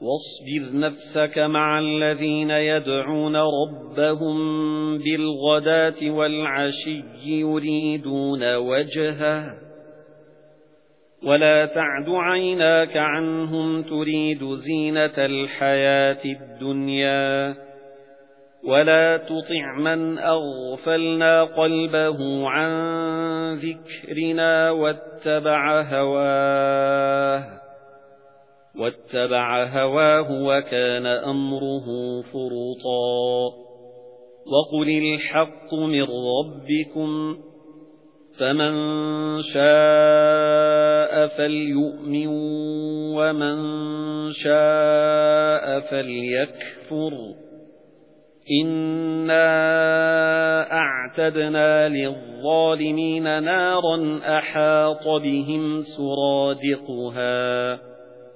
واصبر نفسك مع الذين يدعون ربهم بالغداة والعشي يريدون وجهه. ولا تعد عيناك عنهم تريد زينة الحياة الدنيا. ولا تطع من أغفلنا قلبه عن ذكرنا واتبع هواه. واتبع هواه وكان أمره فرطا وقل الحق من ربكم فمن شاء فليؤمن ومن شاء فليكفر إِنَّا أَعْتَدْنَا لِلظَّالِمِينَ نَارًا أَحَاطَ بِهِمْ سُرَادِقُهَا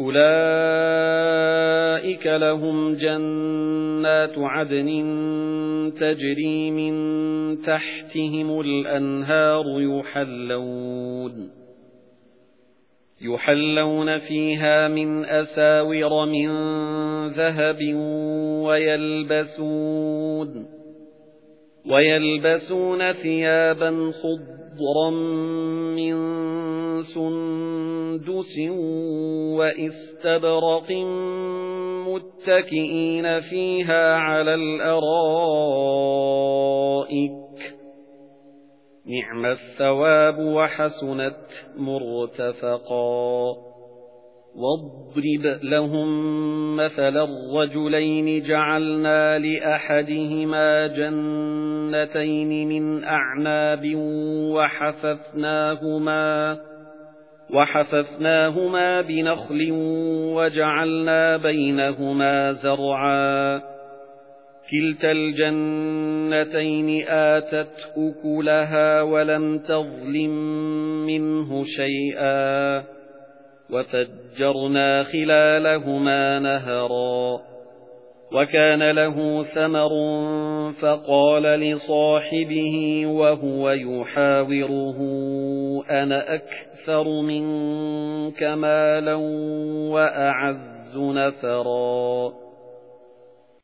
أُولَئِكَ لَهُمْ جَنَّاتُ عَدْنٍ تَجْرِي مِنْ تَحْتِهِمُ الْأَنْهَارُ يُحَلَّوْنَ يُحَلَّوْنَ فِيهَا مِنْ أَسَاوِرَ مِنْ ذَهَبٍ وَيَلْبَسُونَ وَيَلْبَسُونَ ثِيَابًا خُضْرًا مِنْ سُنْدُسٍ وَإِسْتَبْرَقٍ مُتَّكِئِينَ فِيهَا عَلَى الْأَرَائِكِ. نِعْمَ الثَّوَابُ وَحَسُنَتْ مُرْتَفَقًا. وَاضْرِبْ لَهُم مَّثَلًا الرَّجُلَيْنِ جَعَلْنَا لِأَحَدِهِمَا جَنَّتَيْنِ مِنْ أَعْنَابٍ وَحَفَفْنَاهُمَا. وَحَفَفْنَاهُمَا بِنَخْلٍ وَجَعَلْنَا بَيْنَهُمَا زَرْعًا. كِلْتَا الْجَنَّتَيْنِ آتَتْ أُكُلَهَا وَلَمْ تَظْلِم مِّنْهُ شَيْئًا. وَفَجَّرْنَا خِلَالَهُمَا نَهَرًا. وَكَانَ لَهُ ثَمَرٌ فَقَالَ لِصَاحِبِهِ وَهُوَ يُحَاوِرُهُ أَنَا أَكْثَرُ مِنكَ مَالًا وَأَعَزُّ نَفَرًا.